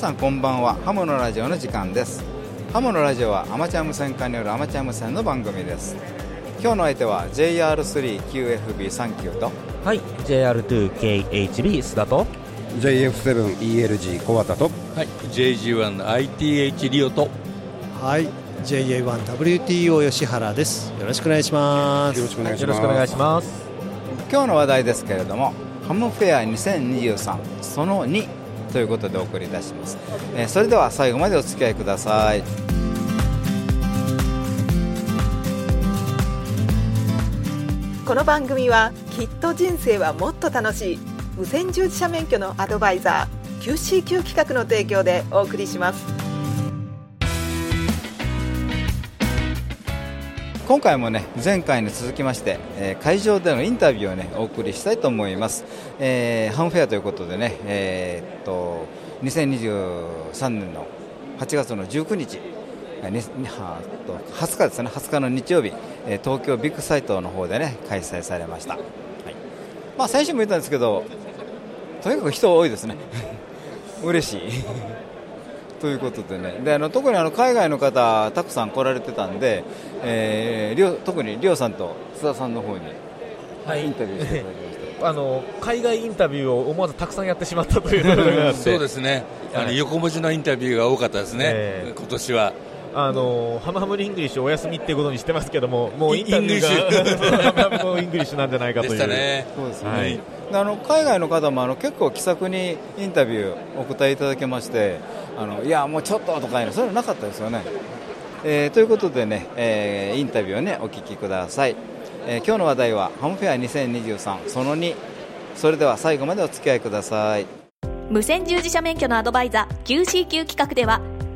さんこんばんは。ハムのラジオの時間です。ハムのラジオはアマチュア無線化によるアマチュア無線の番組です。今日の相手は JR3QFB39 と。はい JR2KHB 須田と。JF7ELG 小畑と。はい JG1ITH リオと。はい JA1WTO 吉原です。よろしくお願いします。よろしくお願いします。よろしくお願いします。今日の話題ですけれどもハムフェア2023その2ということでお送りいたします、えーそれでは最後までお付き合いください。この番組はきっと人生はもっと楽しい。無線従事者免許のアドバイザー QCQ 企画の提供でお送りします。今回もね前回に続きまして、えー会場でのインタビューをねお送りしたいと思います、えーハムフェアということでね、えーっと2023年の8月の19日20日ですね20日の日曜日、えー東京ビッグサイトの方でね開催されました、はい。まあ、先週も言ったんですけどとにかく人多いですね。嬉しい。ということでね、であの特にあの海外の方、たくさん来られてたんで、えーりょう特にりょうさんと津田さんの方にはい。インタビューしていただきました。あの海外インタビューを思わずたくさんやってしまったというところがあって。そうですね、あのはい横文字のインタビューが多かったですね、ええ。今年は。あのハムハムイングリッシュお休みっていうことにしてますけどももうイインタビューがイングリッシハムハムのイングリッシュなんじゃないかとでいう。したね。そうですね、はいであの海外の方もあの結構気さくにインタビューお答えいただけまして、あのいや、もうちょっととかいうの、そういうのなかったですよね。えーということでね、えーインタビューをねお聞きください、えー今日の話題はハムフェア2023その2それでは最後までお付き合いください。無線従事者免許のアドバイザー QCQ 企画では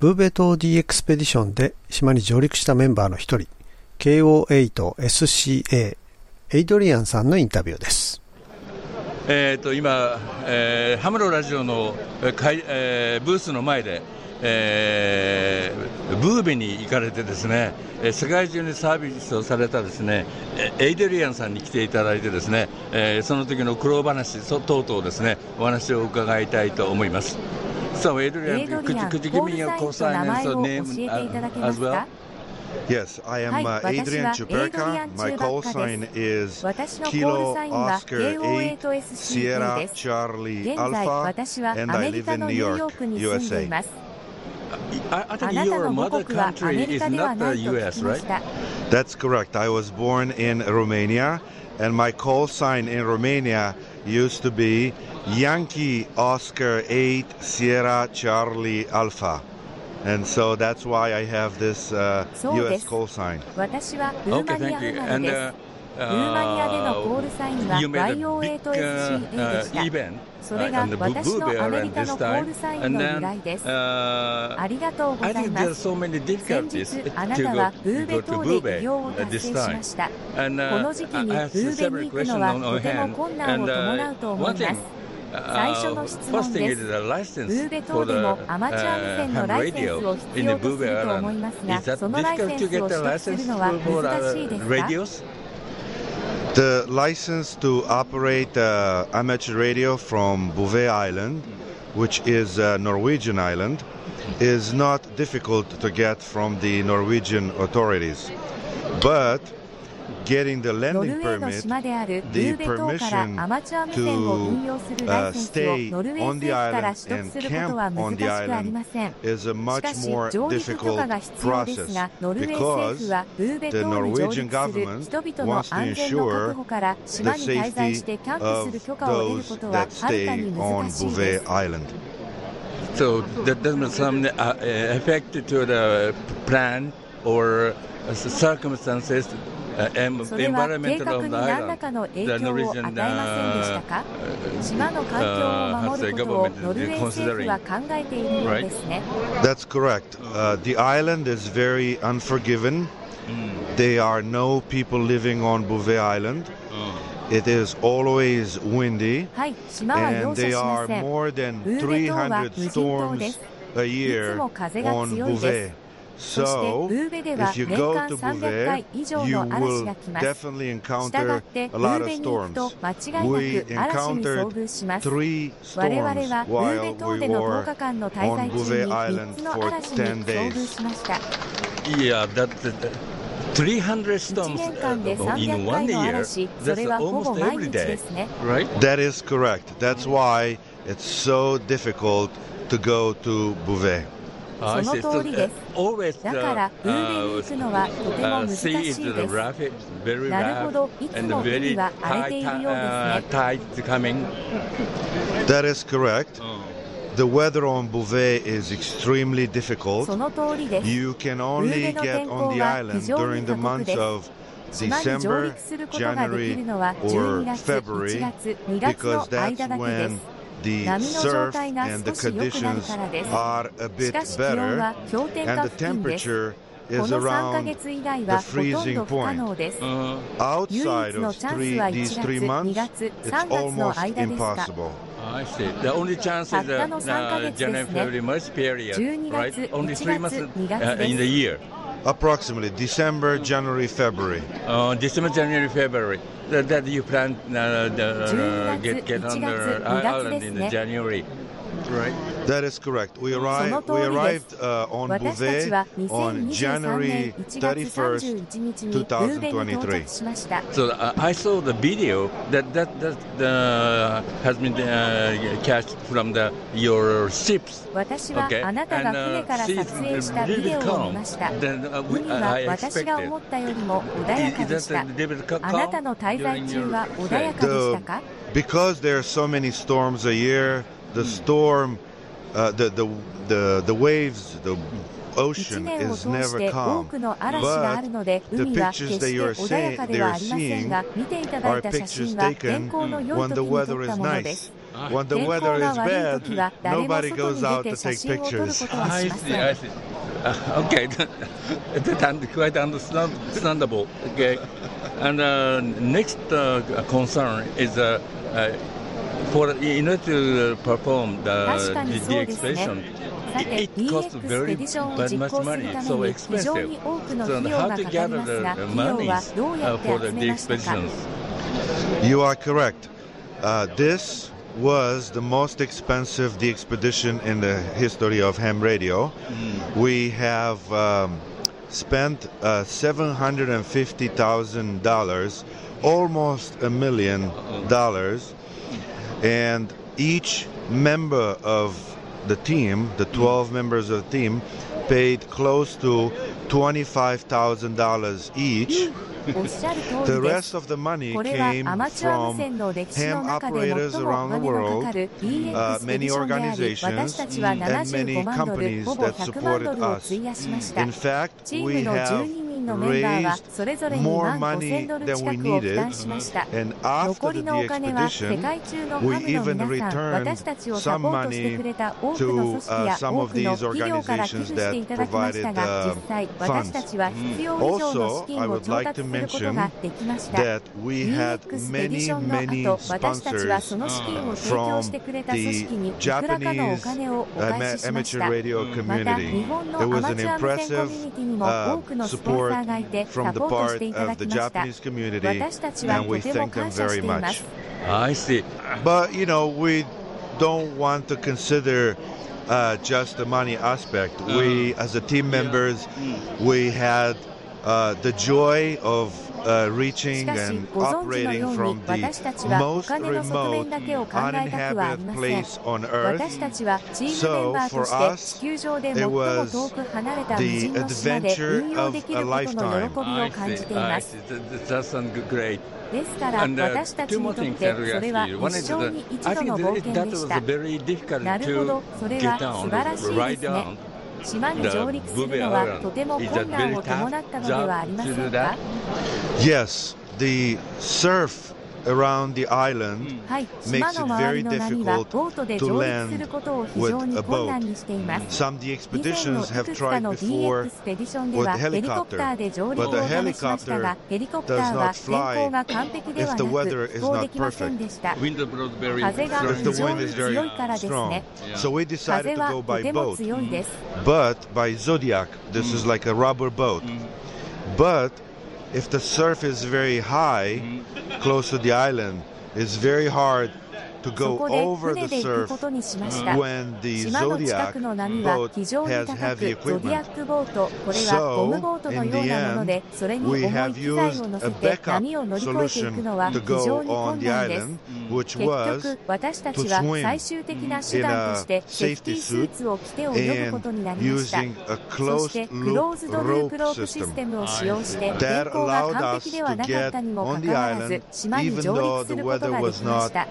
ブーベ島 D エクスペディションで島に上陸したメンバーの一人 KO8SCA エイドリアンさんのインタビューですえー、と今、えーハムロラジオの、えー会えーブースの前で、えーブーベに行かれてですね、世界中にサービスをされたですねエイドリアンさんに来ていただいてですね、えーその時の苦労話等々ですねお話を伺いたいと思います。So Adrian, could you, could you give me your cosign name uh, as well? Yes, I am uh, Adrian Chuperka. My call sign is Kilo Oscar 8 Sierra Charlie Alpha, and I live in New York, USA. I, I think your mother country is not the US, right? That's correct. I was born in Romania, and my call sign in Romania used to be Yankee Oscar 8 Sierra Charlie Alpha. And so that's why I have this uh, そうで US す call sign. 私はルーマ Okay, ニア thank you. 生まれ And です uh, ルーマニアでのコールサインは you made a big uh, YO8SCA で uh, した event それが私のアメリカのコールサインの由来です。ありがとうございます。先日、あなたはブーベ島で利用を達成しました。この時期にブーベに行くのはとても困難を伴うと思います。最初の質問です。ブーベ島でもアマチュア無線のライセンスを必要とすると思いますが、そのライセンスを取得するのは難しいですか The license to operate uh, amateur radio from Bouvet Island, which is a Norwegian island, is not difficult to get from the Norwegian authorities. But getting the landing permit, the permission to uh, stay on the island and camp on the island is a much more difficult process because the Norwegian government wants to ensure the safety of those that stay on Bouvet Island. So that doesn't some uh, uh affect to the plan or uh, circumstances それは計 environmental 画 of に the 何ら island. かの影 The 響を与え Norwegian ませんでしたか uh, 島の環境を守る ることをノルウェー政府は考えているようですね。 That's correct. Uh, the island is very unforgiving. There are no people living on Bouvet Island. It is always windy, はい、島は容 and 赦 there しま are せん。 more than ブーベ島は300無人島で storms す。 a い year つも風が on 強いで Bouvet. す。 そして So, ブーベでは if you 年 go 間 to 300回 Bouvet, 以上 you の嵐 will が来ます。 definitely したが encounter って、ブ a lot ー of ベに行くと storms. 間違 We いなく嵐に遭遇します。 three 我々 storms はブーベ while 島 we での were 10日間の滞 on 在中 Bouvet に Island 3つの for 嵐に10遭遇 days. しました。 Yeah, that, that 300 1 storms 年間で uh, 300 in 回 one の year. 嵐、そ That's れはほぼ almost 毎 every 日 day, ですね。 right? That is correct. That's why it's so difficult to go to Bouvet. I その see. 通りです uh, always だから、ブーベに uh, 行くのはとても uh, 難しい sea で is す。rough, very なる rough, ほど、いつ and も very 海は荒れ high ているよう ti- です uh, ね。tide coming. That is correct. The weather on Bouvet is extremely difficult. その通りです。You can only Bouvet の get 天候 on the は island 非常に during the 過酷 months です of 島に上 December, 陸することができる January, のは or 12月、1 February 月、2月 because の that's 間だけで when す。the surf and the conditions are a bit better, and the temperature is around the freezing point. Uh-huh. Outside of three, these three months, it's almost impossible. I see. The only chance is the uh, uh January, February, March period, right? Only three months uh, in the year. Approximately December, January, February. Oh, December, January, February. That, that you plant uh, the, uh, get, get on the island in January. Right. That is correct. We arrived, we arrived uh, on Beauvais on January 31st, 2023. So uh, I saw the video that that, that uh, has been uh, catched from the, your ships. Okay. And uh, she's really calm than uh, we, uh, I expected. Is, is that David calm during your stay? The, because there are so many storms a year, the storm, uh, the, the the the waves, the 一 ocean 年を is 通し never て多 calm. くの嵐があるので But 海は the 決 pictures して that you are 穏やかではありませんが見ていただ Are いた写 pictures 真は天 taken 候の良い when 時 the に撮っ weather た is ものです nice. When the 天候 weather が is 悪い bad, 時は誰も nobody 外 goes に出 out て to 写 take 真を撮る pictures. ことは I しま see, せ I ん see. Uh, okay, that and quite understand- understandable. Okay, and uh, next uh, concern is uh, uh, for in order to perform 確か the に the, そう the ですね expedition. さて It costs DX スペ very ディションを but 実 much 行する money, た so めに非常 expensive. に多くの So 費用 how が to かかり gather ますが the 費用は monies どうや uh, って for the, 集 the めましたか expeditions? You are correct. Uh, this was the most expensive the expedition in the history of ham radio. We have um, spent uh, seven hundred and fifty thousand dollars, almost a million dollars, and each member of the team, the hmm. 12 members of the team, paid close to $25,000 each. the rest of the money came from ham operators around the world, uh, many organizations, and many companies that supported us. In fact, we have のメンバーはそれぞれ2万5000ドル近くを負担しました。残りのお金は世界中のファの皆さん私たちをサポートしてくれた多くの組織や多くの企業から寄付していただきましたが実際私たちは必要以上の資金を調達することができました。EX エディションの後私たちはその資金を提供してくれた組織にいくらかのお金をお返ししました。また日本のアマチュア無線コミュニティにも多くの support support がいて from サ the ポート part していただ of き the ました Japanese community, 私たちは and と we ても thank them 感謝し very ていま much. す I see. But you know, we don't want to consider uh, just the money aspect. We, as a team members, we had uh, the joy of uh, し reaching かし and ご存知の operating ように from 私 the たちはお most 金の側面 remote, だけを考えたくはあり uninhabited ません place on 私 Earth. たちはチームメンバーと So, し for て us, 地球上で最も遠く離れた無 the 人の島で adventure 運用できることの喜び I を感じ see. てい I ま see. す That, that- that sounds great. ですから And, uh, 私たち two に more とっ things て I'd like そ to れは ask you. One 一 is 生 that に一 I 度 think の that 冒 it- 険 that でし was た very difficult なるほど to それ get は down, 素晴らしい ride ですね down. 島に上陸するのはとても困難を伴ったのではありませんか？around the island makes it very difficult to land with a boat. Some of the expeditions have tried before with helicopter, but the helicopter does not fly if the weather is not perfect, if the wind is very strong. So we decided to go by boat, but by Zodiac, this is like a rubber boat. But if the surf is very high, mm-hmm. close to the island, it's very hard そこで船で行くことにしました。島の近くの波は非常に高く、ゾディアックボート、これはゴムボートのようなもので、それに重い機材を乗せて波を乗り越えていくのは非常に困難です。結局、私たちは最終的な手段として、セーフティースーツを着て泳ぐことになりました。そして、クローズドループロープシステムを使用して、天候が完璧ではなかったにもかかわらず、島に上陸することができました。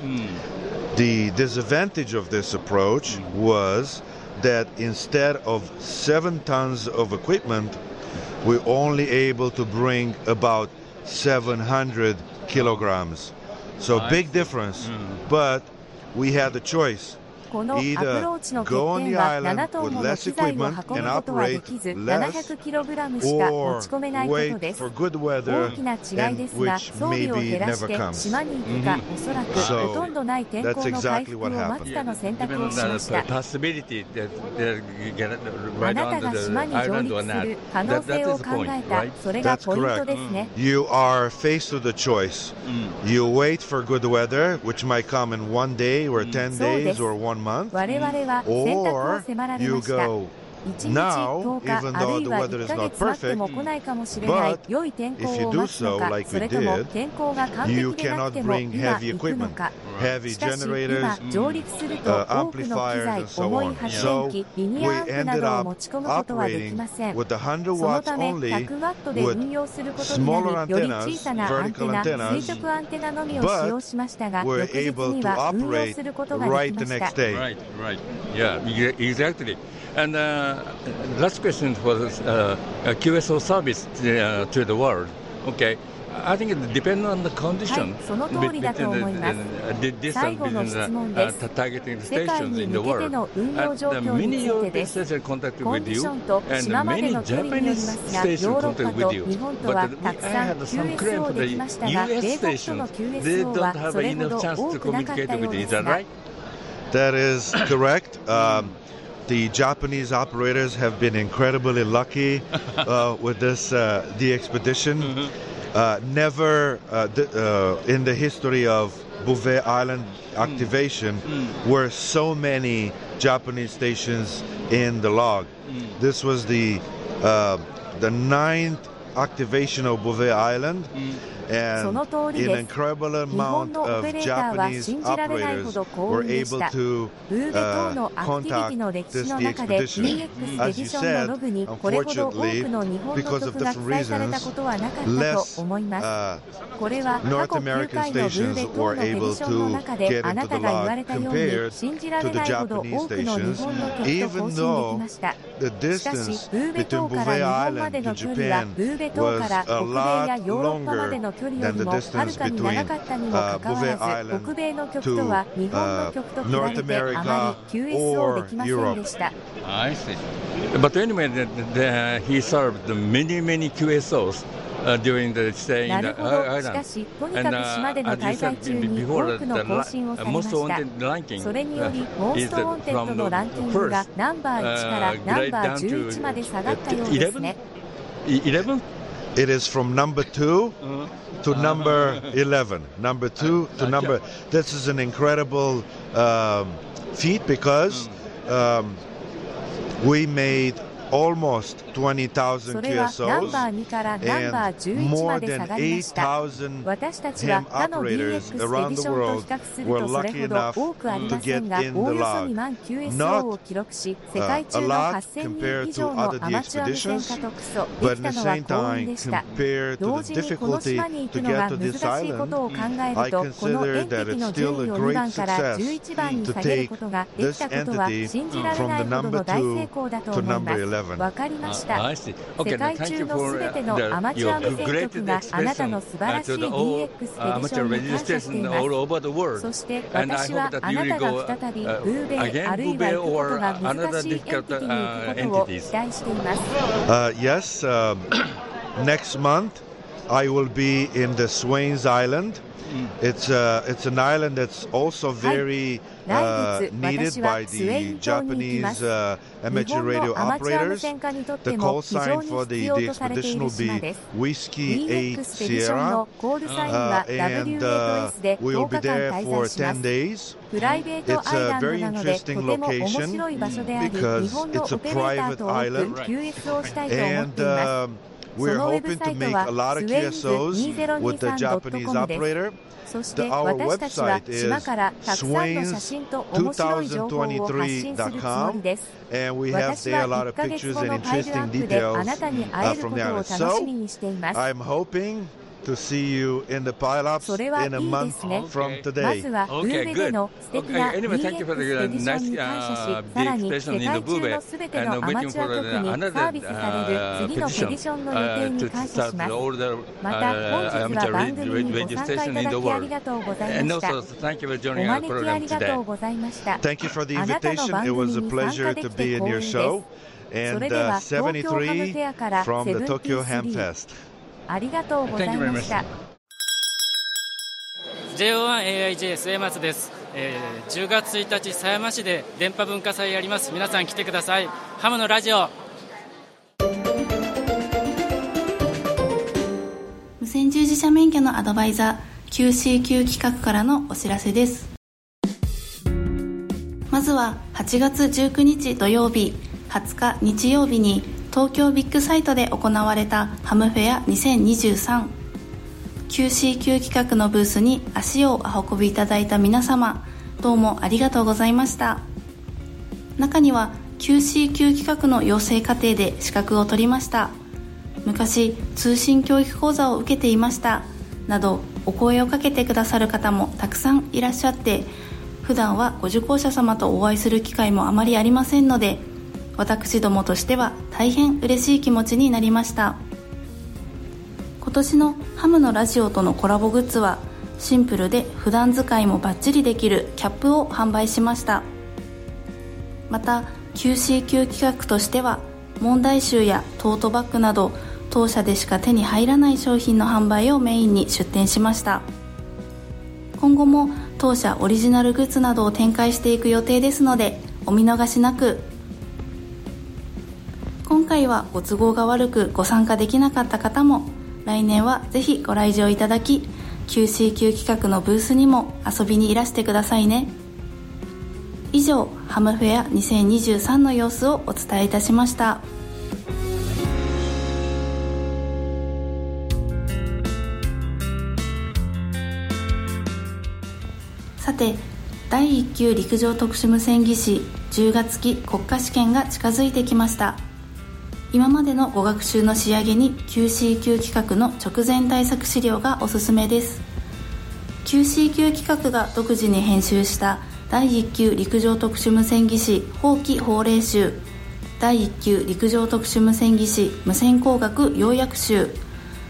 Mm. The disadvantage of this approach was that instead of seven tons of equipment, we're only able to bring about 700 kilograms. So, I big see. difference. Mm. But we had a choice Either go on the island with less equipment and operate for good weather, and which never comes. So that's exactly what happened. That is the point. That's correct. You are faced with a choice. You wait for good weather, which might come in one day or ten days or one one month, you go. Now, even though the weather is not perfect, but if you do so like we did, you cannot bring heavy equipment, heavy generators, uh, amplifiers, and so on. So we ended up operating with 100 watts only with smaller antennas, vertical antennas, but we're able to operate right the next day. Right, right. Yeah, exactly. And uh, last question was uh, QSO service uh, to, the world. Okay. I think it depends on the condition. Uh, this business uh, targeting stations in the world. And uh, many European stations contacted with you, and many Japanese stations contacted with you. But uh, I had some claim for the US stations. They don't have enough chance to communicate with you. Is that right? That is correct. Um, the Japanese operators have been incredibly lucky uh, with this uh, the expedition. Mm-hmm. Uh, never uh, th- uh, in the history of Bouvet Island mm. activation mm. were so many Japanese stations in the log. Mm. This was the uh, the ninth activation of Bouvet Island. Mm その通りです。日本のオペレーターは信じられないほど幸運でした。ブーゲ島のアクティビティの歴史の中で EX ディビションのログにこれほど多くの日本の曲が記載されたことはなかったと思います。これは過去9回のブーゲ島のディビションの中であなたが言われたように信じられないほど多くの日本の曲と更新できました。しかし、ブーベ島から日本までの距離はブーベ島から北米やヨーロッパまでの距離よりもはるかに長かったにもかかわらず、北米の曲とは日本の曲と比べてあまり QSO できませんでした。なるほど。しかし、とにかく島での滞在中に多くの更新をされました。それにより、モーストオンテンドのランキングがナンバー1からナンバー11まで下がったようですね。to uh, number 11, number two to number. This is an incredible um, feat because mm. um, we made almost 20,000 QSOs and more than 8,000 ham operators around the world were lucky enough to get in the log. Not uh, a lot compared to other expeditions, but at the same time, compared to the difficulty to get to this island, I consider that it's still a great success to take this entity from the number 2 to number 11. わかりました。世界中のすべてのアマチュア無線局があなたの素晴らしい DX ペディションに感謝しています。そして私はあなたが再びブーベイあるいは行くことが難しいエンティティに行くことを期待しています。Uh, yes, um, next month I will be in the Swains Island. It's a, it's an island that's also very uh, needed by the Japanese uh, amateur radio operators. The call sign for the, the expedition will be Whiskey 8 Sierra, uh, uh, and uh, we will be there for 10 days. It's a very interesting location because it's a private island. And um, we're hoping to make a lot of KSOs with the Japanese operator. The, our website is swains2023.com and we have there a lot of pictures and interesting details uh, from the island. So I'm hoping to see you in the pile-ups in a month from today. Okay, good. Okay, anyway, thank you for the uh, nice uh, big expression in the Bube and uh, waiting for uh, another uh, petition uh, to start the older uh, amateur radio station in the world. And also, thank you for joining our program today. Thank you for the invitation. It was a pleasure to be in your show. And uh, 73 from the Tokyo Hamfest. ありがとうございました。J1AIJ 末松です、えー10月1日狭山市で電波文化祭やります。皆さん来てください。ハムのラジオ。無線従事者免許のアドバイザー QCQ 企画からのお知らせです。まずは8月19日土曜日20日日曜日に東京ビッグサイトで行われたハムフェア 2023QCQ 企画のブースに足をお運びいただいた皆様どうもありがとうございました。中には QCQ 企画の養成課程で資格を取りました。昔通信教育講座を受けていました。などお声をかけてくださる方もたくさんいらっしゃって普段はご受講者様とお会いする機会もあまりありませんので私どもとしては大変嬉しい気持ちになりました。今年のハムのラジオとのコラボグッズはシンプルで普段使いもバッチリできるキャップを販売しました。また QCQ 企画としては問題集やトートバッグなど当社でしか手に入らない商品の販売をメインに出店しました。今後も当社オリジナルグッズなどを展開していく予定ですのでお見逃しなく。今回はご都合が悪くご参加できなかった方も来年はぜひご来場いただき QCQ 企画のブースにも遊びにいらしてくださいね。以上ハムフェア2023の様子をお伝えいたしました。さて第1級陸上特殊無線技師10月期国家試験が近づいてきました。今までのご学習の仕上げに QCQ 企画の直前対策資料がおすすめです。QCQ 企画が独自に編集した第1級陸上特殊無線技師法規法令集第1級陸上特殊無線技師無線工学要約集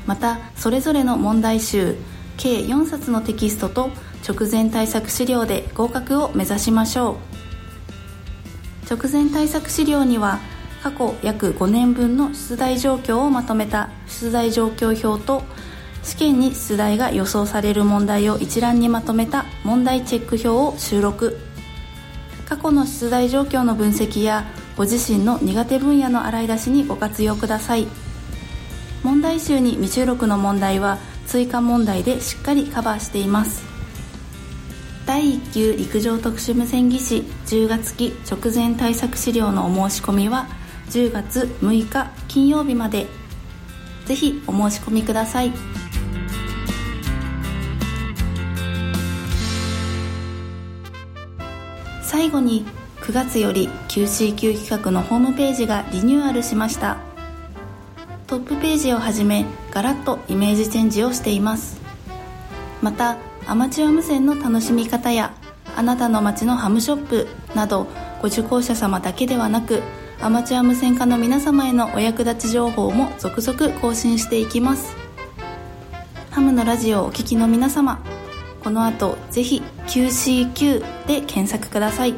またそれぞれの問題集計4冊のテキストと直前対策資料で合格を目指しましょう。直前対策資料には過去約5年分の出題状況をまとめた出題状況表と試験に出題が予想される問題を一覧にまとめた問題チェック表を収録。過去の出題状況の分析やご自身の苦手分野の洗い出しにご活用ください。問題集に未収録の問題は追加問題でしっかりカバーしています。第1級陸上特殊無線技師10月期直前対策資料のお申し込みは10月6日金曜日まで。ぜひお申し込みください。最後に9月より QCQ 企画のホームページがリニューアルしました。トップページをはじめガラッとイメージチェンジをしています。またアマチュア無線の楽しみ方やあなたの街のハムショップなどご受講者様だけではなくアマチュア無線化の皆様へのお役立ち情報も続々更新していきます。ハムのラジオをお聴きの皆様この後ぜひ QCQ で検索ください。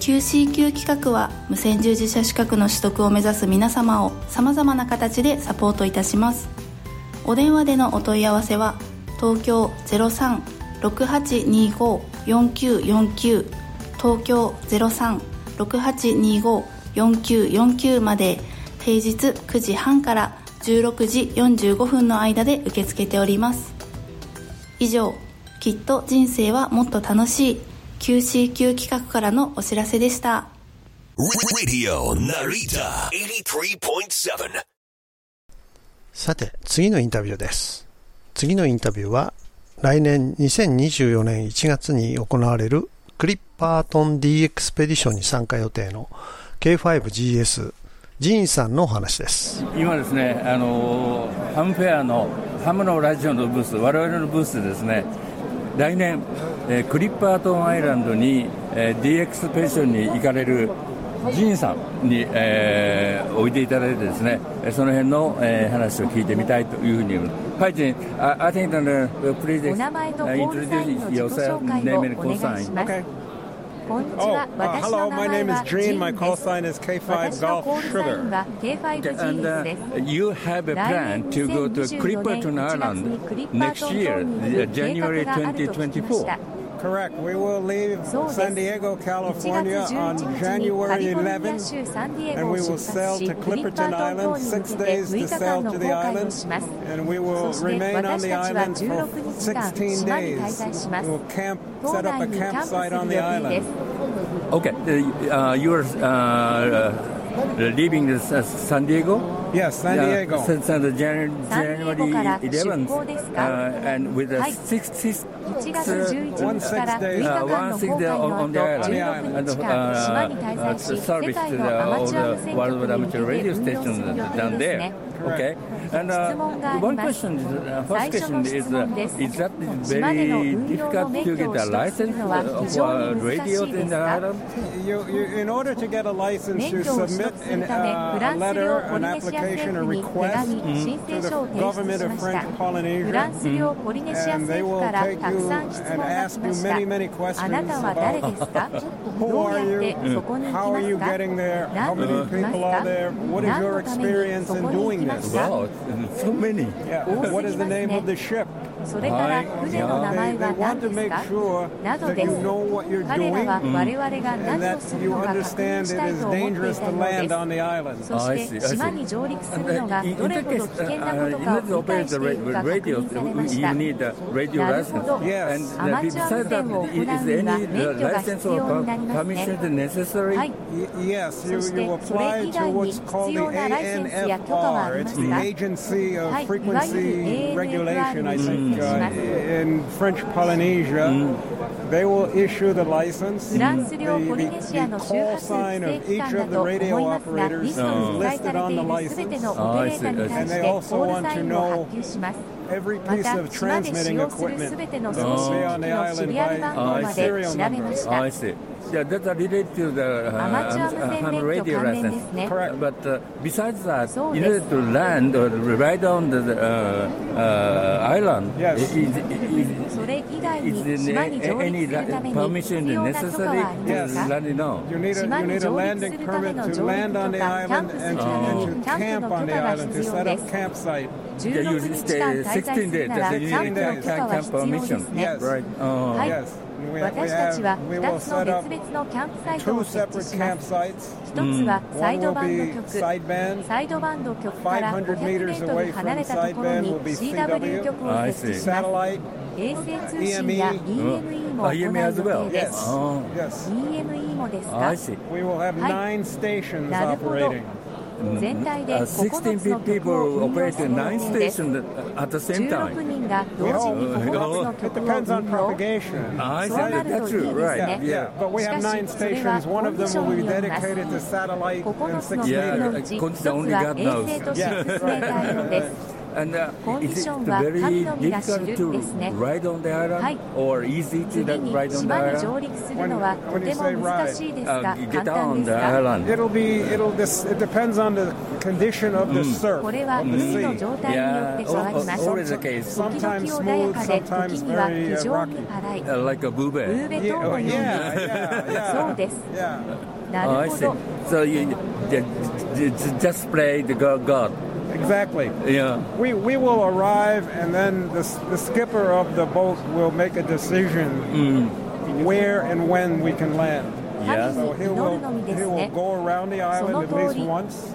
QCQ 企画は無線従事者資格の取得を目指す皆様をさまざまな形でサポートいたします。お電話でのお問い合わせは東京03-6825-4949東京03-6825-4949まで平日9時半から16時45分の間で受け付けております。以上きっと人生はもっと楽しい QCQ 企画からのお知らせでした。さて次のインタビューです。次のインタビューは来年2024年1月に行われるクリッパートン D エクスペディションに参加予定の K5GS ジーンさんのお話です。今ですねあのハムフェアのハムのラジオのブース我々のブースでですね来年、えー、クリッパートンアイランドに、えー、D エクスペディションに行かれるジンさんに、えー、おいていただいてですね、その辺の、えー、話を聞いてみたいというふうに思います。はい、ジン、I, think that、uh, please お名前とコールサインの自己紹介をお願いします。こんにちは。私の名前はジンです。私のコールサインは K5GS です。You have a plan to go to Clipperton Island next year, January 2024. Correct. We will leave San Diego, California on January 11th, and we will sail to Clipperton Island, six days to sail to the island, and we will remain on the island for 16 days. We will camp, set up a campsite on the island. Okay. Uh, you're uh, uh, leaving this, uh, San Diego? Yes, San Diego. Yeah, since uh, the January, January 11th, uh, and with the six, six, uh, one six day, uh, one six day on, on the island, and uh, uh, service to the, all the world amateur radio stations down there. Okay. And uh, one question, uh, first question is, uh, is that very difficult to get a license for radio in the island? You, you, in order to get a license, you submit an, uh, a letter, an application, a request mm-hmm. to the government of French Polynesia, mm-hmm. and they will take you and ask you many, many questions about who are you, how are you getting there, how many people are there, what is your experience in doing this? Wow, so many. Yeah. What is the name of the ship? それから船の名前は何ですか？などです。彼らは我々が何をするのか確認したいと思っていたのです。そして島に上陸するのがどれほど危険なことかを理解しているか確認されました。なるほど。アマチュア無線を行うには免許が必要になりますね。はい。そしてそれ以外に必要なライセンスや許可はありますか？はい。いわゆる ANFR uh, in French Polynesia, mm. they will issue the license. The, the, the call sign of each of the radio operators is listed on the license. Oh, I see, I see. And they also want to know every piece of transmitting equipment will be on the island by serial number. Oh, I see. Yeah, that's related to the uh, ham radio license. Correct. But uh, besides that, in order to land or ride on the uh, uh, island, yes. is, is, is, is any permission necessary yes. to land no? You need a, you need a landing permit to land on the island and to, and to camp on the island, to set up campsite. Yeah, you stay 16 days. That's you need a camp permission. Yes. Right. Oh. Yes. 私たちは2つの別々のキャンプサイトを設置します。1つはサイドバンド局サイドバンド局から500メートル離れたところに CW 局を設置します。衛星通信や EME も行う予定です。EME もですか？はいなるほど全体で9つの局を運用する予定です16人が同時に9つの局を運用そうなるといいですね。しかしそれはコンディションによります。9つの局のうち1つは衛星として進めたいのですコンディションは神のみが知るですね。はい。次に島に上陸するのはとても難しいですが、簡単ですか It'll be, it'll, this, it depends on the condition of the surf. これは海の状態によって変わります。時々穏やかで、時には非常に荒い。ブーベ島のように。そうです。なるほど。So you just play the God. Exactly. Yeah. We, we will arrive, and then the, the skipper of the boat will make a decision mm. where and when we can land. Yes. So he will, he will go around the その通り.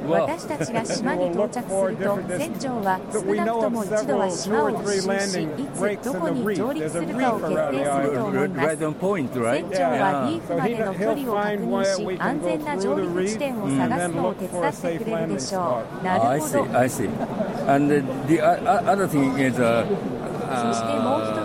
私たちが島に到着すると船長は少なくとも一度は島を一周しいつどこに上陸するかを決定すると思います?船長はリーフまでの距離を確認し安全な上陸地点を探すのを手伝ってくれるでしょうなるほど I see. And the, the uh, other thing is, uh, そしてもう一つ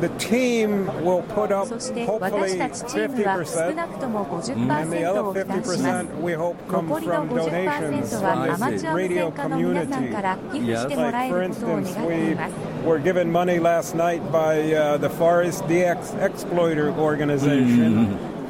The team will put up そして hopefully 私たちチームは少50%. なくとも And the 50%を other 負担します 50% we hope come 残りの from donations 50%は from アマ the チュア無 radio 線化の皆さん community. から寄付してもら Like え for ることを願 instance, ってい we ます were given money last night by uh, the Forest DX Exploiter Organization. And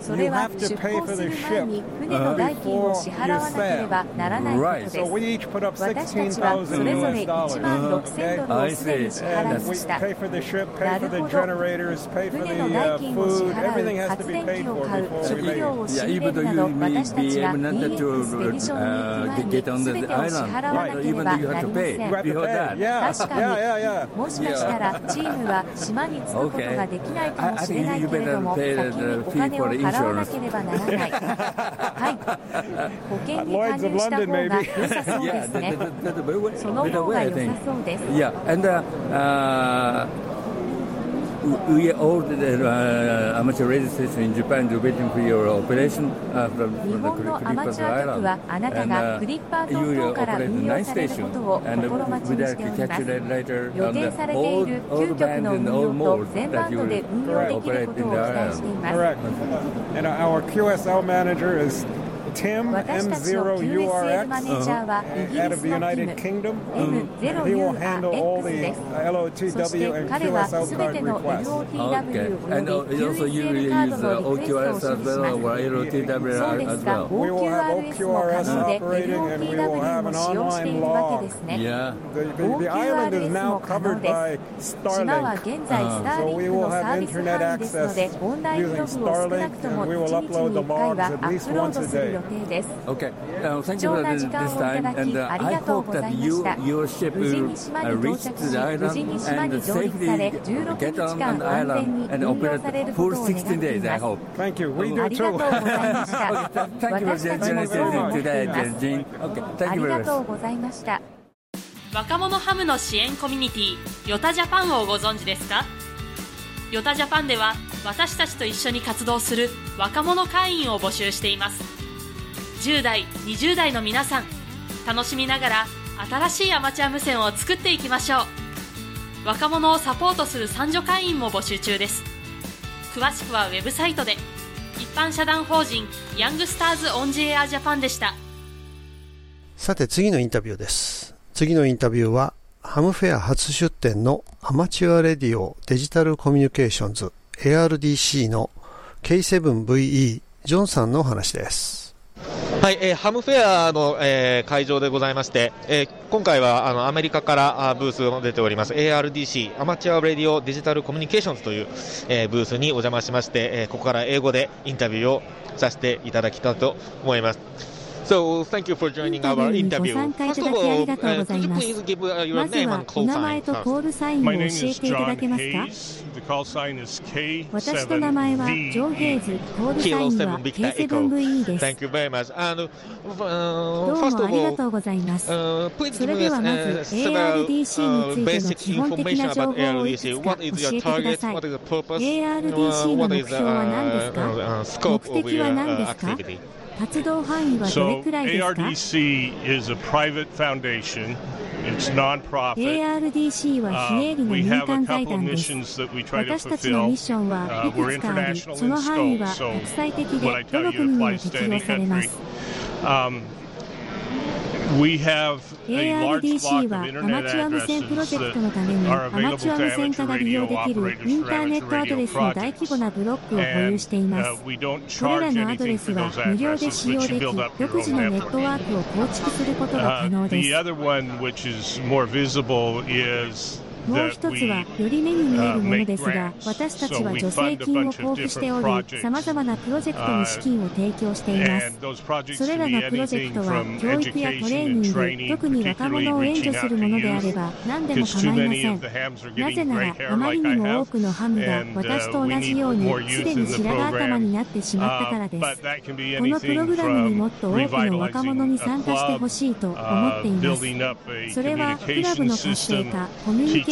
それは出航す前に船の代金を支払わなければならないことです。私たちはそれぞれ1万6000ドルをすでに支払いました。なるほど。船の代金を支払う、発電機を買う、食料を仕入など、私たちは EX ペディションに行く前に全てを支払わなければなりません。確かに、もしかしたらチームは島に着くことができないかもしれないけれども、先にお金払わなければならないはい保険に加入した方が良さそうですねその方が良さ.そうです we ordered uh, amateur radio station in Japan to waiting for your operation uh, from, the Clipper Island. And uh, you the nine stations and we uh, to catch captured later on the old, old band and old mode that you operate in the island. Correct. And our QSL manager is Tim M0URX out uh-huh. of the United Kingdom. Uh-huh. He will handle all the LOTW and uh, QSL card requests. Okay. And also you will use uh, OQRS as well or LOTW as well. We will have OQRS uh-huh. operating and we will have an online log. Yeah. The, the, the island is now covered by Starlink. Uh, so we will have internet access using Starlink and we will upload the logs at least once a day. 予定です。貴重な時間をいただきありがとうございました。無事に島に到着し、無事に島に上陸され、16日間安全に運用されることを願っています。ありがとうございました。私たちもそう思ってます。ありがとうございました。若者ハムの支援コミュニティ、ヨタジャパンをご存知ですか？ヨタジャパンでは、私たちと一緒に活動する若者会員を募集しています。10代20代の皆さん。楽しみながら新しいアマチュア無線を作っていきましょう。若者をサポートする三女会員も募集中です。詳しくはウェブサイトで。一般社団法人ヤングスターズオンジエアジャパンでした。さて次のインタビューです。次のインタビューは、ハムフェア初出展のアマチュアレディオデジタルコミュニケーションズ ARDC の K7VE ジョンさんのお話です。はい、えーハムフェアの、えー会場でございまして、えー今回はあのアメリカからあブースが出ております ARDC Amateur Radio Digital Communications という、えーブースにお邪魔しまして、えーここから英語でインタビューをさせていただきたいと思います。So thank you for joining our interview. ご参加いただきありがとうございます。まずはお名前とコールサインを教えていただけますか私の名前はジョン・ヘイズ、コールサインは K7VE です。Thank you very much. And, uh, どうもありがとうございます。uh, please それ give で us はまず uh, several ARDC につ uh, いての basic 基本的 information な情 about 報をいく ARDC. つか What 教 is え your てくだ target? さい。What is the purpose? ARDC Uh, の what 目 is the 標は何ですか uh, uh, 目 scope of 的は your 何 uh, ですか activity? 活動範囲はどれくらいですか、ARDC は非営利の民間財団です。私たちのミッションはいくつかあり、その範囲は国際的でどの国にも適用されます。We have a large block of internet addresses that are available to amateur radio operators for amateur radio projects. And uh, we don't charge anything for those addresses, but you build up your own network. Uh, the other one, which is more visible, is もう一つはより目に見えるものですが、私たちは助成金を交付しており、さまざまなプロジェクトに資金を提供しています。それらのプロジェクトは教育やトレーニング、特に若者を援助するものであれば、何でも構いません。なぜなら、あまりにも多くのハムが私と同じように、すでに白髪頭になってしまったからです。このプログラムにもっと多くの若者に参加してほしいと思っています。それはクラブの活性化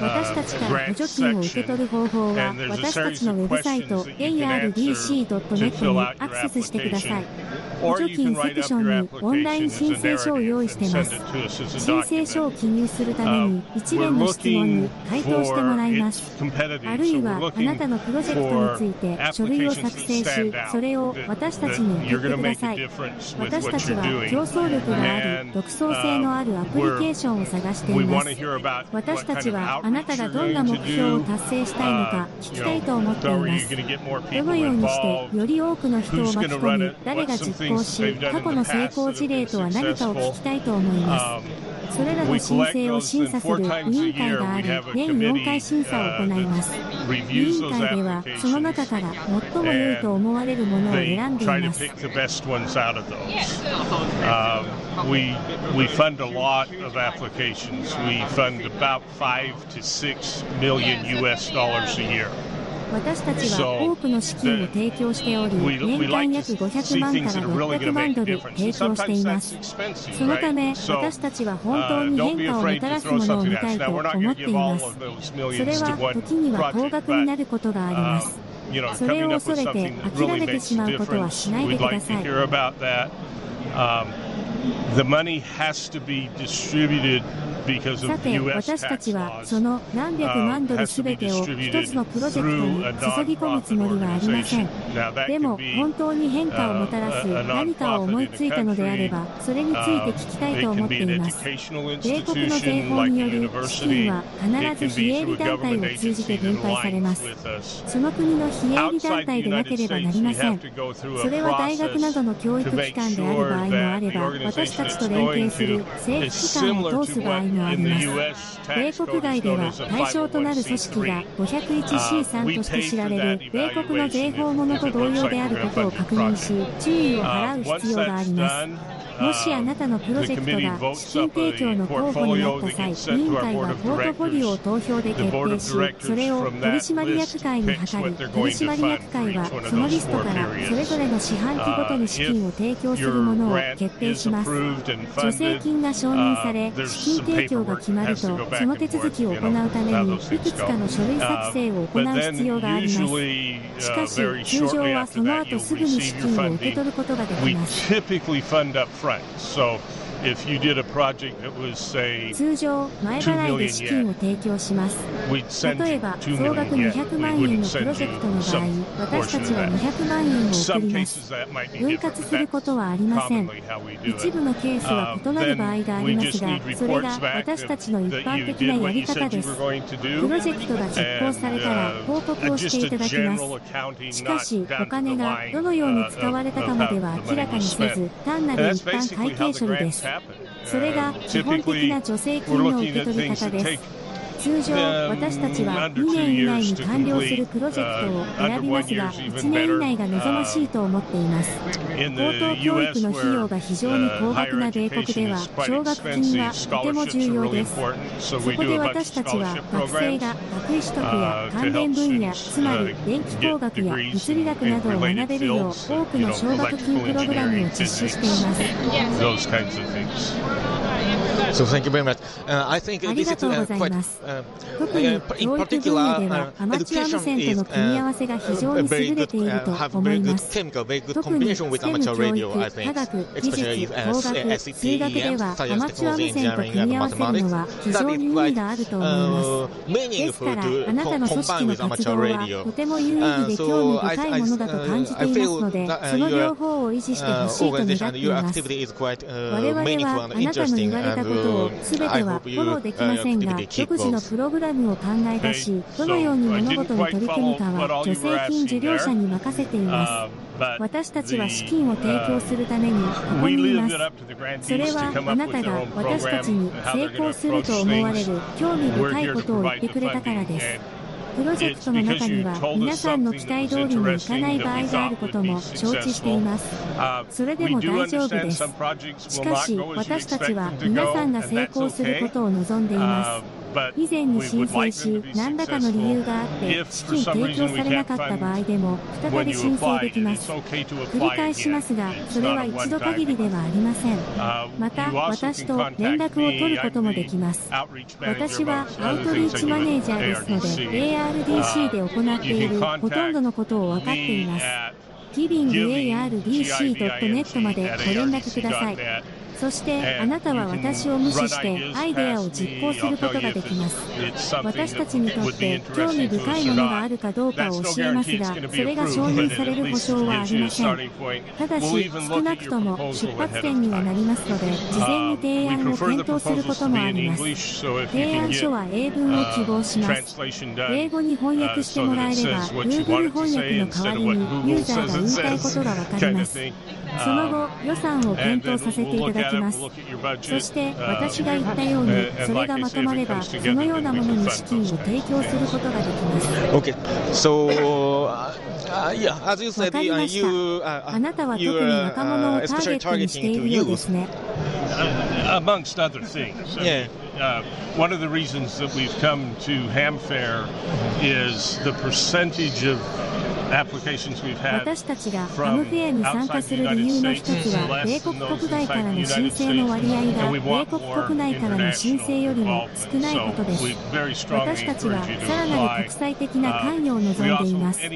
私たちから補助金を受け取る方法は私たちのウェブサイト ARDC.net にアクセスしてください補助金セクションにオンライン申請書を用意しています申請書を記入するために一連の質問に回答してもらいますあるいはあなたのプロジェクトについて書類を作成しそれを私たちに送ってください私たちは競争力がある独創性のあるアプリケーションを探しています私たちはあなたがどんな目標を達成したいのか聞きたいと思っています。どのようにしてより多くの人を巻き込み誰が実行し過去の成功事例とは何かを聞きたいと思います。それらの申請を審査する委員会がある、年4回審査を行います。委員会では、その中から最も良いと思われるものを選んでいます。私たちは多くの資金を提供しており、年間約500万から600万ドル提供しています。そのため、私たちは本当に変化をもたらすものを見たいと思っています。それは時には高額になることがあります。それを恐れて諦めてしまうことはしないでください。さて.私たちは.その何百万ドルすべてを一つのプロジェクトに注ぎ込むつもりはありませんでも本当に変化をもたらす何かを思いついたのであればそれについて聞きたいと思っています米国の税法により資金は必ず非営利団体を通じて分配されますその国の非営利団体でなければなりません。それは大学などの教育機関である場合もあれば私たちと連携する政府機関を通す場合もあります。米国外では対象となる組織が 501C3 として知られる米国の税法ものと同様であることを確認し注意を払う必要があります。もしあなたのプロジェクトが資金提供の候補になった際、委員会はポートフォリオを投票で決定し、それを取締役会に諮り、取締役会はそのリストからそれぞれの四半期ごとに資金を提供するものを決定します。助成金が承認され、資金提供が決まると、その手続きを行うために、いくつかの書類作成を行う必要があります。しかし、通常はその後すぐに資金を受け取ることができます。Typically fund up front. So 通常、前払いで資金を提供します。例えば、総額200万円のプロジェクトの場合、私たちは200万円を送ります。分割することはありません。一部のケースは異なる場合がありますが、それが私たちの一般的なやり方です。プロジェクトが実行されたら報告をしていただきます。しかし、お金がどのように使われたかまでは明らかにせず、単なる一般会計処理です。それが基本的な助成金の受け取り方です。通常、私たちは2年以内に完了するプロジェクトを選びますが、1年以内が望ましいと思っています。高等教育の費用が非常に高額な米国では、奨学金はとても重要です。そこで私たちは、学生が学位取得や関連分野、つまり電気工学や物理学などを学べるよう、多くの奨学金プログラムを実施しています。So thank you very much. Uh, I think あり this が is とうご uh, ざい quite ます。特にプロ教育分野ではアマチュア無線との組み合わせが非常に優れていると思います。特に STEM の教育、科学、技術、工学、数学ではアマチュア無線と組み合わせるのは非常に意味があると思います。ですからあなたの組織の活動はとても有意義で興味深いものだと感じていますのでその両方を維持してほしいと願っています。我々はあなたの言われたことをすてはフォローできませんが goes. プログラムを考え出し、どのように物事に取り組むかは助成金受領者に任せています。私たちは資金を提供するためにここにいます。それはあなたが私たちに成功すると思われる興味深いことを言ってくれたからです。プロジェクトの中には皆さんの期待通りにいかない場合があることも承知しています。それでも大丈夫です。しかし私たちは皆さんが成功することを望んでいます。以前に申請し、何らかの理由があって資金提供されなかった場合でも再び申請できます。繰り返しますが、それは一度限りではありません。また、私と連絡を取ることもできます。私はアウトリーチマネージャーですので、ARDC で行っているほとんどのことを分かっています。givingardc.net までご連絡ください。そしてあなたは私を無視してアイデアを実行することができます。私たちにとって興味深いものがあるかどうかを教えますが、それが承認される保証はありません。ただし、少なくとも出発点にはなりますので、事前に提案を検討することもあります。提案書は英文を希望します。英語に翻訳してもらえれば、Google 翻訳の代わりにユーザーが言いたいことがわかります。その後、予算を検討させていただきます。そして、私が言ったように、それがまとまれば、そのようなものに資金を提供することができます。わかりました。あなたは特に若者をターゲットにしているようですね。私たちがハムフェアに参加する理由の一つは、米国国外からの申請の割合が米国国内からの申請よりも少ないことです。私たちはさらなる国際的な関与を望んでいます。ぜ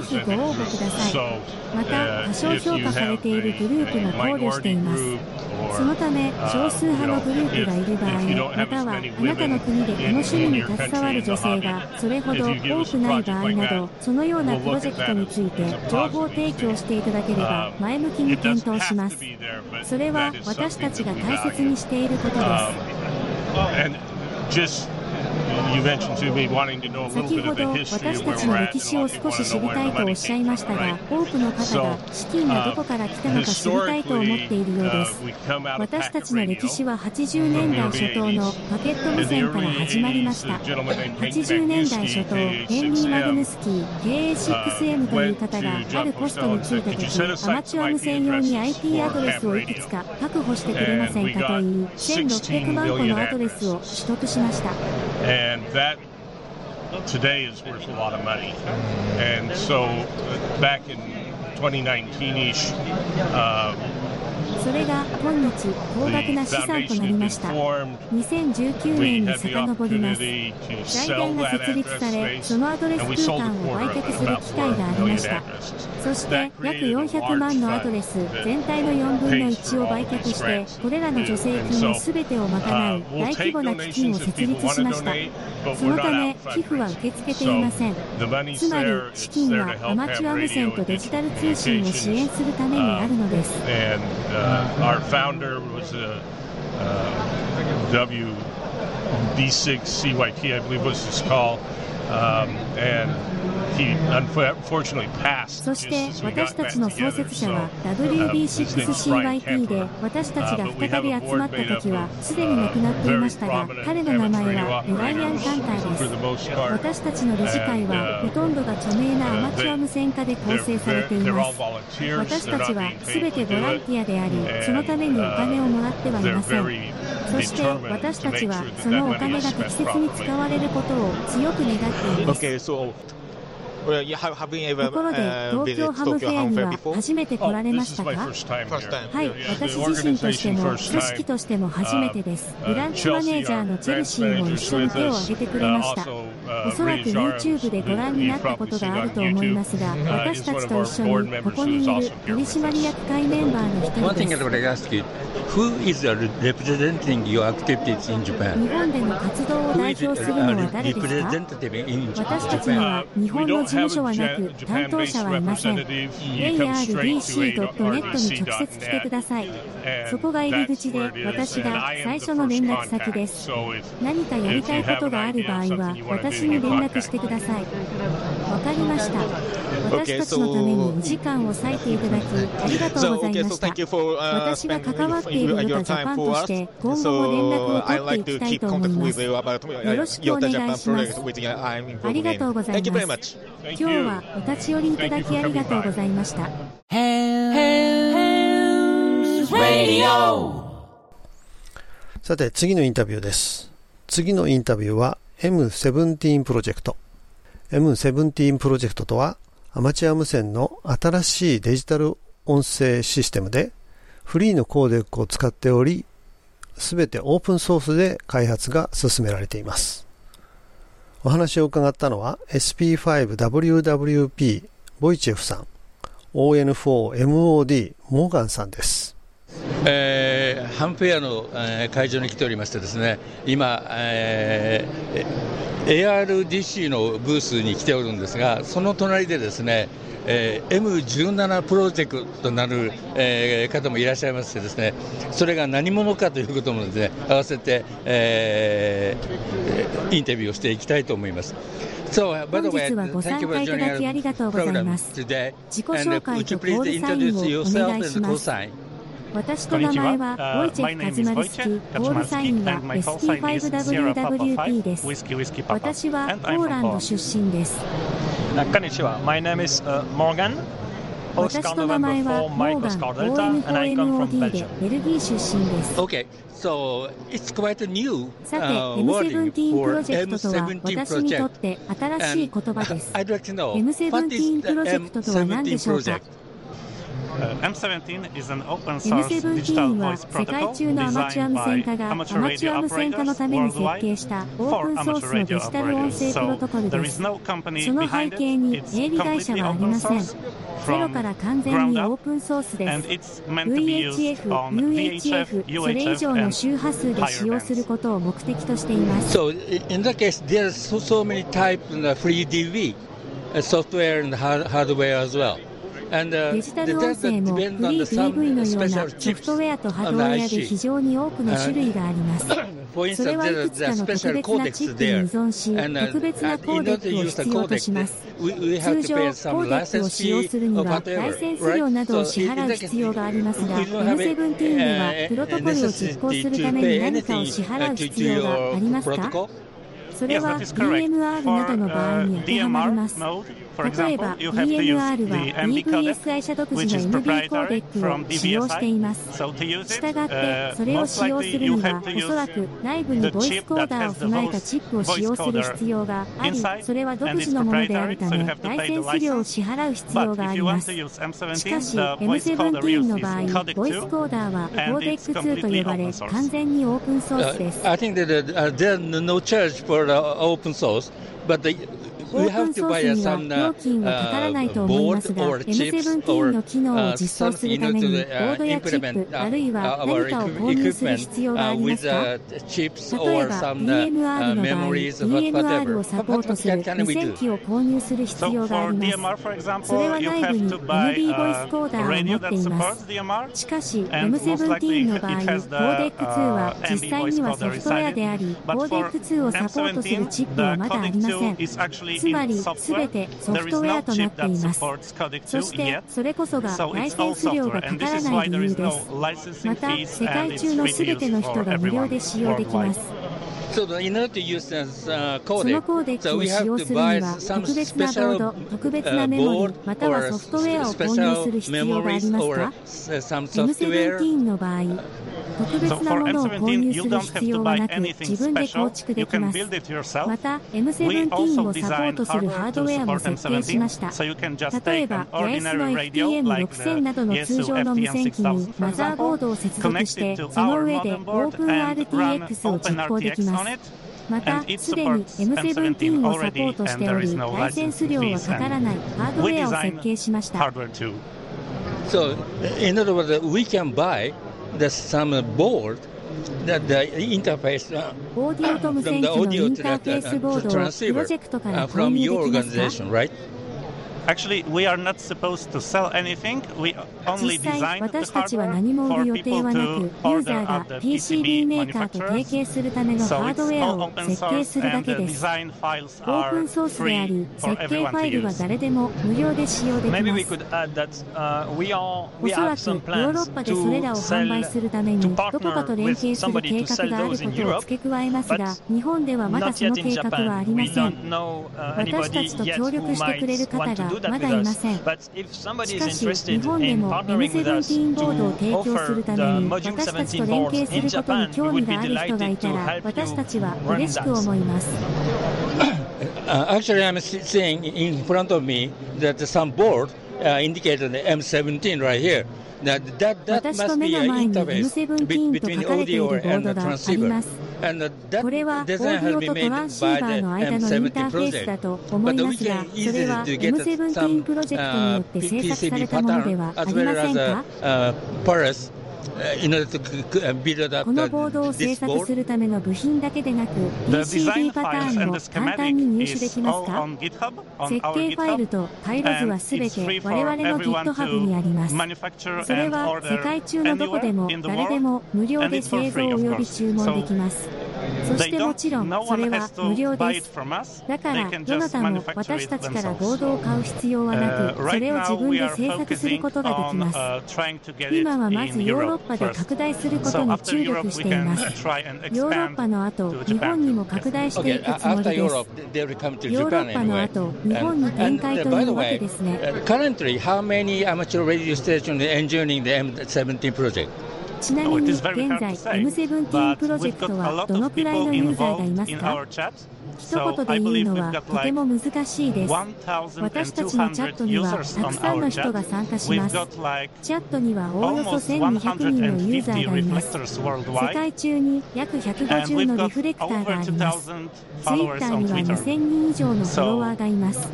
ひご応募ください。また、過小評価されているグループも考慮しています。そのため、少数派のグループがいる場合、またはあなたの国でこの趣味に携わる女性がそれほど多くない場合など、そのようなプロジェクトについて情報提供していただければ前向きに検討します。それは私たちが大切にしていることです。先ほど私たちの歴史を少し知りたいとおっしゃいましたが、多くの方が資金がどこから来たのか知りたいと思っているようです。私たちの歴史は80年代初頭のパケット無線から始まりました。80年代初頭、ヘンリー・マグヌスキー、KA6M という方があるポストについた時、アマチュア無線用に IP アドレスをいくつか確保してくれませんかと言い、1600万個のアドレスを取得しました。And that today is worth a lot of money. And so back in 2019-ish, uh, それが今日高額な資産となりました。2019年に遡ります。財団が設立されそのアドレス空間を売却する機会がありました。そして約400万のアドレス全体の4分の1を売却してこれらの助成金の全てを賄う大規模な基金を設立しました。そのため寄付は受け付けていません。つまり資金はアマチュア無線とデジタル通信を支援するためにあるのです uh, our founder was a uh, WD6CYT, I believe was his call. Um, and. そして私たちの創設者は WB6CYT で私たちが再び集まった時はすでに亡くなっていましたが彼の名前はブライアン艦隊です私たちの理事会はほとんどが著名なアマチュア無線化で構成されています私たちは全てボランティアでありそのためにお金をもらってはいませんそして私たちはそのお金が適切に使われることを強く願っています。ところで、東京ハムフェアには初めて来られましたか？はい、私自身としても、組織としても初めてです。ブランチマネージャーのチェルシーも一緒に手を挙げてくれました。おそらく YouTube でご覧になったことがあると思いますが、私たちと一緒にここにいる取締役会メンバーの一人です。Who is representing your activities in Japan? 日本での活動を代表するのは誰ですか？私たちには日本の事務所はなく担当者はいません。ARDC.net に直接来てください。そこが入り口で私が最初の連絡先です。何かやりたいことがある場合は私に連絡してください。わかりました。私たちのためにお時間を割いていただきありがとうございました。私が関わっているヨタジャパンとして今後も連絡を取っていきたいと思います。よろしくお願いします。ありがとうございます今日はお立ち寄りいただきありがとうございました。さて次のインタビューです。次のインタビューは M17 プロジェクト。M17 プロジェクトとはアマチュア無線の新しいデジタル音声システムでフリーのコーデックを使っておりすべてオープンソースで開発が進められていますお話を伺ったのは SP5WWP ボイチェフさん。ON4MOD モーガンさんです。えー、ハンフェアの、えー、会場に来ておりましてですね今、えー、ARDC のブースに来ておるんですがその隣でですねえー、M17 プロジェクトとなる、えー、方もいらっしゃいましてですねそれが何者かということもですね合わせて、えー、インタビューをしていきたいと思います。So, 本日はご参加いただきありがとうございま私の名前はボイチェフ・カズマルスキー、コールサインは ST5WWP です。私はポーランド出身です。こんにちは。My name is、uh, Morgan. 私の名前はモーガン OM4MOD でベルギー出身です。Okay. So, it's quite a new, さて、M17 プロジェクトとは私にとって新しい言葉です。M17 プロジェクトとは何でしょうか？M17 は世界中のアマチュア無線化がアマチュア無線化のために設計したオープンソースのデジタル音声プロトコルです。その背景に営利会社はありません。ゼロから完全にオープンソースです。VHF、UHF、それ以上の周波数で使用することを目的としています。So, in that case, there are so, so many types of free DV, software and hardware as well. デジタル音声もフリー DV のようなソフトウェアとハードウェアで非常に多くの種類があります。それはいくつかの特別なチップに依存し、特別なコーデックを必要とします。通常、コーデックを使用するには、ライセンス料などを支払う必要がありますが、M17 では、プロトコルを実行するために何かを支払う必要がありますか？それは DMR などの場合に当てはまります。例えば DMR は BVSI 社独自の MB コーデックを使用しています。したがってそれを使用するにはおそらく内部にボイスコーダーを備えたチップを使用する必要がありそれは独自のものであるためライセンス料を支払う必要がありますしかし M17 の場合ボイスコーダーはコーデック2と呼ばれ完全にオープンソースです。I think that uh, there no charge for uh, open source, but the オープンソースには料金はかからないと思いますが、M17 の機能を実装するために、ボードやチップ、あるいは何かを購入する必要がありますか？例えば、DMR の場合、DMR をサポートする無線機を購入する必要があります。それは内部に NB ボイスコーダーを持っています。しかし、M17 の場合、コーデック2は実際にはソフトウェアであり、コーデック2をサポートするチップはまだありません。つまり全てソフトウェアとなっています。そしてそれこそがライセンス料がかからない理由です。また世界中の全ての人が無料で使用できます。そのコーデックを使用するには特別なボード、特別なメモリまたはソフトウェアを購入する必要がありますか ?M17 の場合、特別なものを購入する必要はなく自分で構築できます。また M17 をサポートするハードウェアも設計しました。例えば八重洲の FTM6000 などの通常の無線機にマザーボードを接続してその上で OpenRTX を実行できます。また、すでに M17 をサポートしており、ライセンス料はかからないハードウェアを設計しました。So, in other words, we can buy there's some board that the interface uh, オーディオと無線機のインターフェースボードをプロジェクトから購入できますか Actually, we are not 実際、私たちは何も売る予定はなく、ユーザーが PCB メーカーと提携するためのハードウェアを設計するだけです。オープンソースであり、設計ファイルは誰でも無料で使用できます。おそらく、ヨーロッパでそれらを販売するために、どこかと連携する計画があることを付け加えますが、日本ではまだその計画はありません。私たちと協力してくれる方がまだいません。しかし、日本でも M17 ボードを提供するために私たちと連携することに興味がある人がいたら私たちは嬉しく思います。Uh, actually, I'm seeing in front of me that some board uh, indicated the M17 right here. 私と目の前に M17 と書かれているボードがあります。これはオーディオとトランシーバーの間のインターフェースだと思いますが、それは M17 プロジェクトによって制作されたものではありませんか？このボードを製作するための部品だけでなく PCB パターンも簡単に入手できますか？設計ファイルと回路図はすべて我々の GitHub にあります。それは世界中のどこでも誰でも無料で製造及び注文できます。そしてもちろんそれは無料です。だからどなたも私たちからボードを買う必要はなくそれを自分で制作することができます。今はまずヨーロッパで拡大することに注力しています。ヨーロッパの後日本にも拡大していくつもりです。ヨーロッパの後日本に展開というわけですね Currently, how many amateur radio stations are enjoying the M17 project? ちなみに現在 M17 プロジェクトはどのくらいのユーザーがいますか？一言で言うのはとても難しいです。私たちのチャットにはたくさんの人が参加します。チャットにはおおよそ1200人のユーザーがいます。世界中に約150のリフレクターがあります。ツイッターには2000人以上のフォロワーがいます。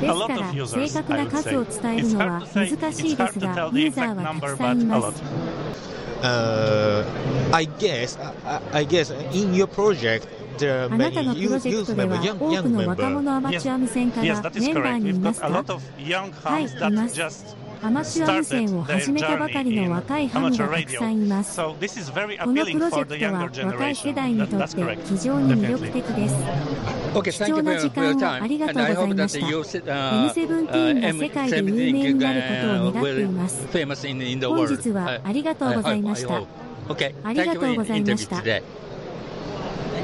ですから、正確な数を伝えるのは難しいですが、ユーザーはたくさんいます。uh, I guess, I, I guess in your project, あなたのプロジェクトでは多くの若者アマチュア無線化がメンバーにいますか？はい、います。アマチュア無線を始めたばかりの若いハムがたくさんいます。このプロジェクトは若い世代にとって非常に魅力的です。貴重な時間をありがとうございました。M17 が世界で有名になることを願っています。本日はありがとうございました。ありがとうございました。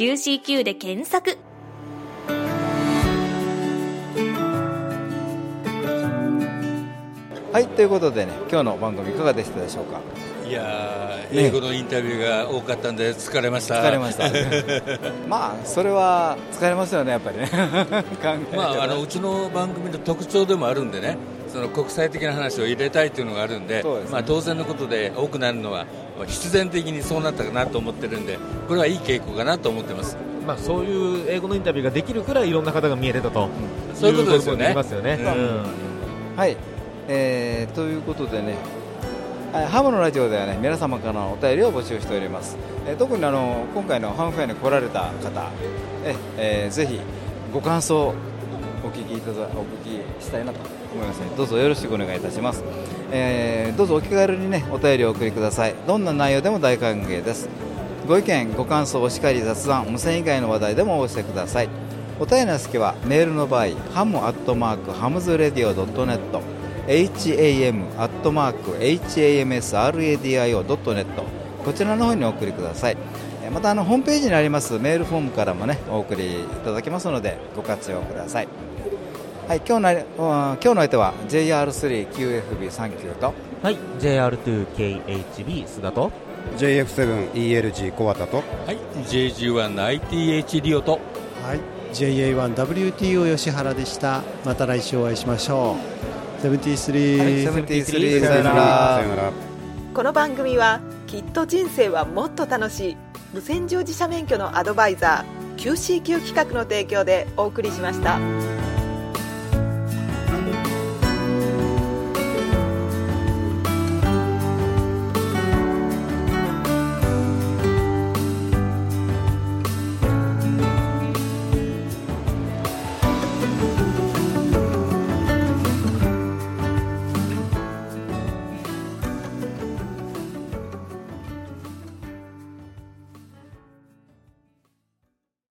QCQ で検索。はいということでね今日の番組いかがでしたでしょうか？いや英語のインタビューが多かったんで疲れました。疲れました。まあそれは疲れますよねやっぱりね。まああのうちの番組の特徴でもあるんでねその国際的な話を入れたいというのがあるんで、ね、まあ、当然のことで多くなるのは必然的にそうなったかなと思ってるんでこれはいい傾向かなと思ってます、まあ、そういう英語のインタビューができるくらいいろんな方が見えれたと、うん、そういうことですよね。ますよね、うん。うん、はい、えー、ということでね。ハムのラジオではね皆様からのお便りを募集しております、えー、特にあの今回のハムフェアに来られた方え、えー、ぜひご感想お聞きいただお聞きしたいなと思いますのでどうぞよろしくお願いいたします、えー、どうぞお気軽にねお便りをお送りください。どんな内容でも大歓迎です。ご意見ご感想お叱り雑談無線以外の話題でもお寄せください。お便りの宛先はメールの場合ハムアットマークハムズレディオ .net ham.hamsradio.net こちらの方にお送りください。またあのホームページにありますメールフォームからもねお送りいただけますのでご活用ください。はい今日の今日の相手は JR3QFB39 と。はい JR2KHB 須田と。JF7ELG 小畑と。はい JG1ITH リオと。はい JA1WTO 吉原でした。また来週お会いしましょう。73、はい、73さよなら。この番組はきっと人生はもっと楽しい。無線乗自社免許のアドバイザー QCQ 企画の提供でお送りしました。